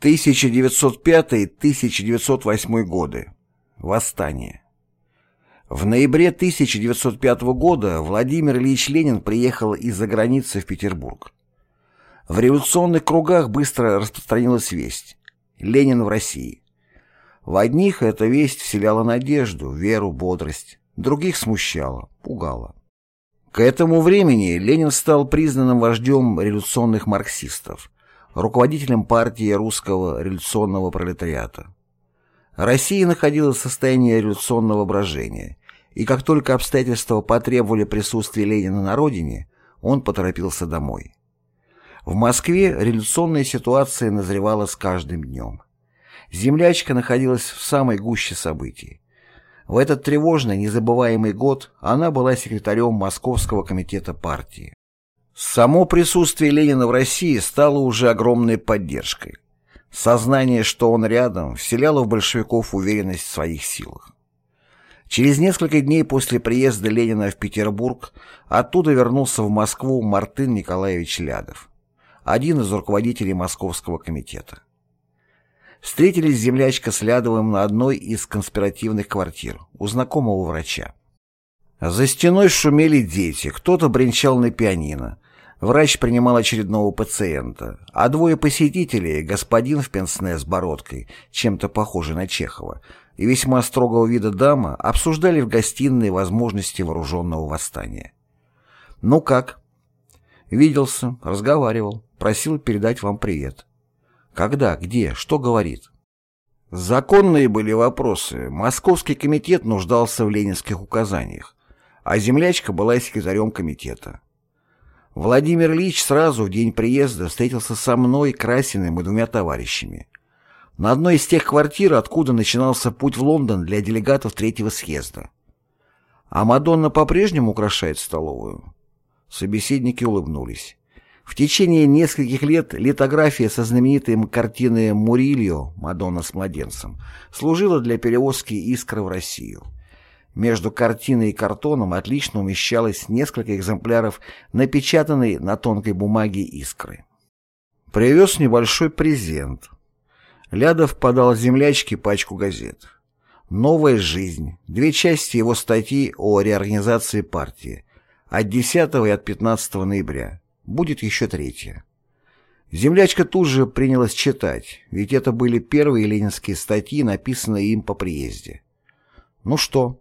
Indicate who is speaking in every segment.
Speaker 1: 1905-1908 годы. Восстание. В ноябре 1905 года Владимир Ильич Ленин приехал из-за границы в Петербург. В революционных кругах быстро распространилась весть «Ленин в России». В одних эта весть вселяла надежду, веру, бодрость, других смущала, пугала. К этому времени Ленин стал признанным вождем революционных марксистов, руководителем партии русского революционного пролетариата. Россия находилась в состоянии революционного брожения, и как только обстоятельства потребовали присутствия Ленина на родине, он поторопился домой. В Москве революционная ситуация назревала с каждым днем. Землячка находилась в самой гуще событий. В этот тревожный, незабываемый год она была секретарем Московского комитета партии. Само присутствие Ленина в России стало уже огромной поддержкой. Сознание, что он рядом, вселяло в большевиков уверенность в своих силах. Через несколько дней после приезда Ленина в Петербург оттуда вернулся в Москву Мартын Николаевич Лядов, один из руководителей Московского комитета. Встретились землячка с Лядовым на одной из конспиративных квартир у знакомого врача. За стеной шумели дети, кто-то бренчал на пианино. Врач принимал очередного пациента, а двое посетителей, господин в пенсне с бородкой, чем-то похожий на Чехова, и весьма строгого вида дама обсуждали в гостиной возможности вооруженного восстания. «Ну как?» «Виделся, разговаривал, просил передать вам привет». «Когда? Где? Что говорит?» Законные были вопросы. Московский комитет нуждался в ленинских указаниях, а землячка была секретарем комитета. Владимир Ильич сразу в день приезда встретился со мной, Красиным и двумя товарищами. На одной из тех квартир, откуда начинался путь в Лондон для делегатов третьего съезда. А Мадонна по-прежнему украшает столовую. Собеседники улыбнулись. В течение нескольких лет литография со знаменитой картины Мурильо «Мадонна с младенцем» служила для перевозки искры в Россию. Между картиной и картоном отлично умещалось несколько экземпляров напечатанной на тонкой бумаге искры. Привез небольшой презент. Лядов подал землячке пачку газет. «Новая жизнь», две части его статьи о реорганизации партии, от 10 и от 15 ноября. Будет еще третья. Землячка тут же принялась читать, ведь это были первые ленинские статьи, написанные им по приезде. Ну что?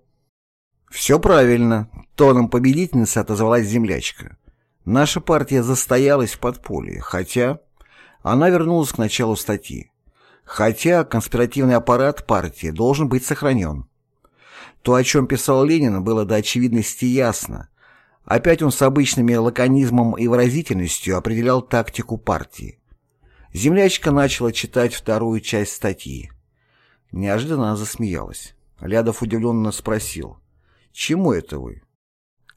Speaker 1: Все правильно, тоном победительницы отозвалась землячка. Наша партия застоялась в подполье, хотя... Она вернулась к началу статьи. Хотя конспиративный аппарат партии должен быть сохранен. То, о чем писал Ленин, было до очевидности ясно. Опять он с обычными лаконизмом и выразительностью определял тактику партии. Землячка начала читать вторую часть статьи. Неожиданно она засмеялась. Лядов удивленно спросил. «Чему это вы?»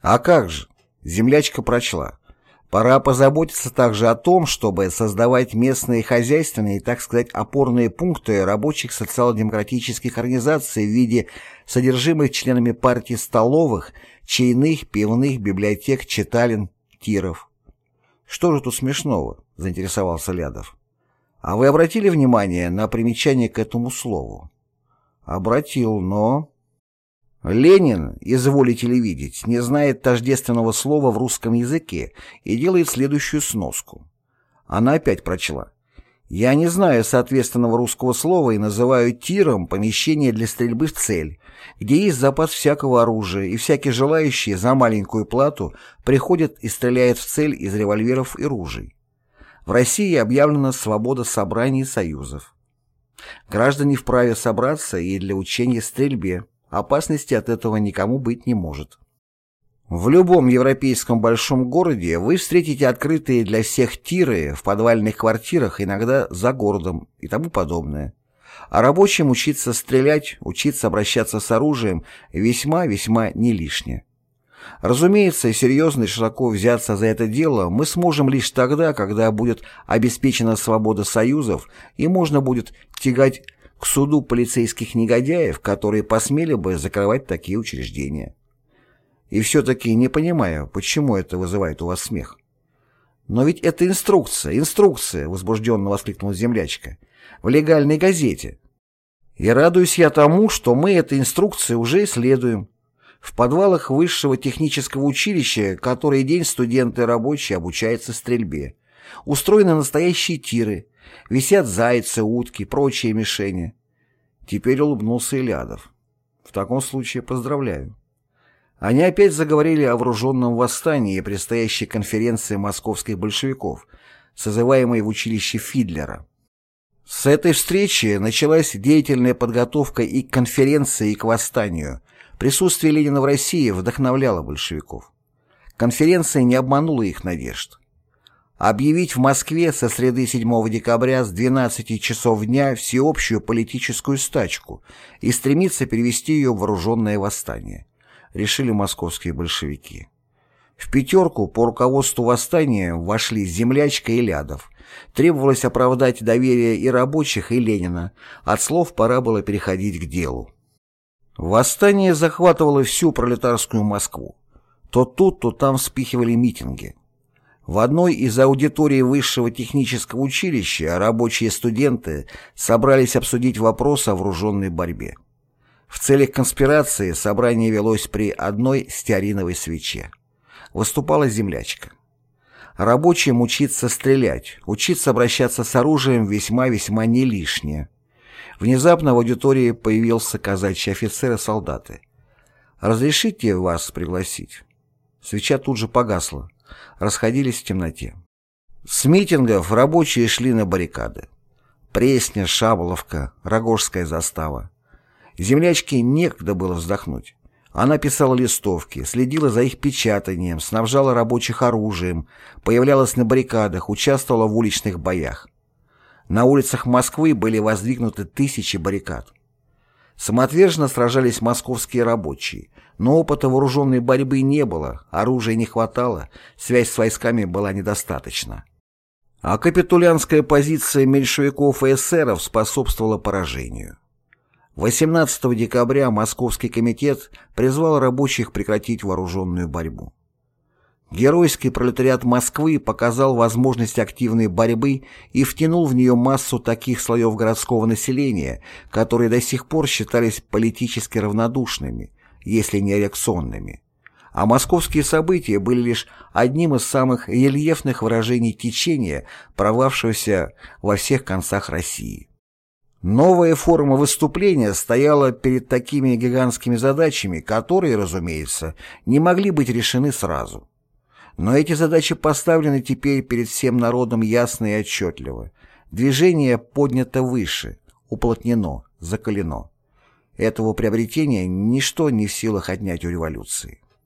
Speaker 1: «А как же?» Землячка прочла. Пора позаботиться также о том, чтобы создавать местные хозяйственные, так сказать, опорные пункты рабочих социал-демократических организаций в виде содержимых членами партии столовых, чайных, пивных, библиотек, читален, тиров. «Что же тут смешного?» – заинтересовался Лядов. «А вы обратили внимание на примечание к этому слову?» «Обратил, но...» Ленин, изволите ли видеть, не знает тождественного слова в русском языке и делает следующую сноску. Она опять прочла. Я не знаю соответственного русского слова и называю тиром помещение для стрельбы в цель, где есть запас всякого оружия, и всякий желающий за маленькую плату приходит и стреляет в цель из револьверов и ружей. В России объявлена свобода собраний и союзов. Граждане вправе собраться и для учения стрельбе, Опасности от этого никому быть не может. В любом европейском большом городе вы встретите открытые для всех тиры в подвальных квартирах, иногда за городом и тому подобное. А рабочим учиться стрелять, учиться обращаться с оружием весьма-весьма не лишнее. Разумеется, серьезно и широко взяться за это дело мы сможем лишь тогда, когда будет обеспечена свобода союзов и можно будет тягать к суду полицейских негодяев, которые посмели бы закрывать такие учреждения. И все-таки не понимаю, почему это вызывает у вас смех. «Но ведь это инструкция, инструкция!» — возбужденно воскликнула землячка. «В легальной газете». «И радуюсь я тому, что мы этой инструкции уже исследуем. В подвалах высшего технического училища который день студенты рабочие обучаются стрельбе. Устроены настоящие тиры, висят зайцы, утки, прочие мишени». Теперь улыбнулся Илядов. «В таком случае поздравляю». Они опять заговорили о вооруженном восстании и предстоящей конференции московских большевиков, созываемой в училище Фидлера. С этой встречи началась деятельная подготовка и к конференции, и к восстанию. Присутствие Ленина в России вдохновляло большевиков. Конференция не обманула их надежд. Объявить в Москве со среды 7 декабря с 12 часов дня всеобщую политическую стачку и стремиться перевести ее в вооруженное восстание решили московские большевики. В пятерку по руководству восстания вошли Землячка и Лядов. Требовалось оправдать доверие и рабочих, и Ленина. От слов пора было переходить к делу. Восстание захватывало всю пролетарскую Москву. То тут, то там вспихивали митинги. В одной из аудиторий высшего технического училища рабочие студенты собрались обсудить вопрос о вооруженной борьбе. В целях конспирации собрание велось при одной стеариновой свече. Выступала землячка. Рабочим учиться стрелять, учиться обращаться с оружием весьма-весьма не лишнее. Внезапно в аудитории появился казачий офицер и солдаты. «Разрешите вас пригласить?» Свеча тут же погасла. Расходились в темноте. С митингов рабочие шли на баррикады. Пресня, Шаболовка, Рогожская застава. Землячке некогда было вздохнуть. Она писала листовки, следила за их печатанием, снабжала рабочих оружием, появлялась на баррикадах, участвовала в уличных боях. На улицах Москвы были воздвигнуты тысячи баррикад. Самоотверженно сражались московские рабочие, но опыта вооруженной борьбы не было, оружия не хватало, связь с войсками была недостаточна. А капитулянская позиция меньшевиков и эсеров способствовала поражению. 18 декабря Московский комитет призвал рабочих прекратить вооруженную борьбу. Геройский пролетариат Москвы показал возможность активной борьбы и втянул в нее массу таких слоев городского населения, которые до сих пор считались политически равнодушными, если не реакционными. А московские события были лишь одним из самых рельефных выражений течения, провавшегося во всех концах России. Новая форма выступления стояла перед такими гигантскими задачами, которые, разумеется, не могли быть решены сразу. Но эти задачи поставлены теперь перед всем народом ясно и отчетливо. Движение поднято выше, уплотнено, закалено. Этого приобретения ничто не в силах отнять у революции.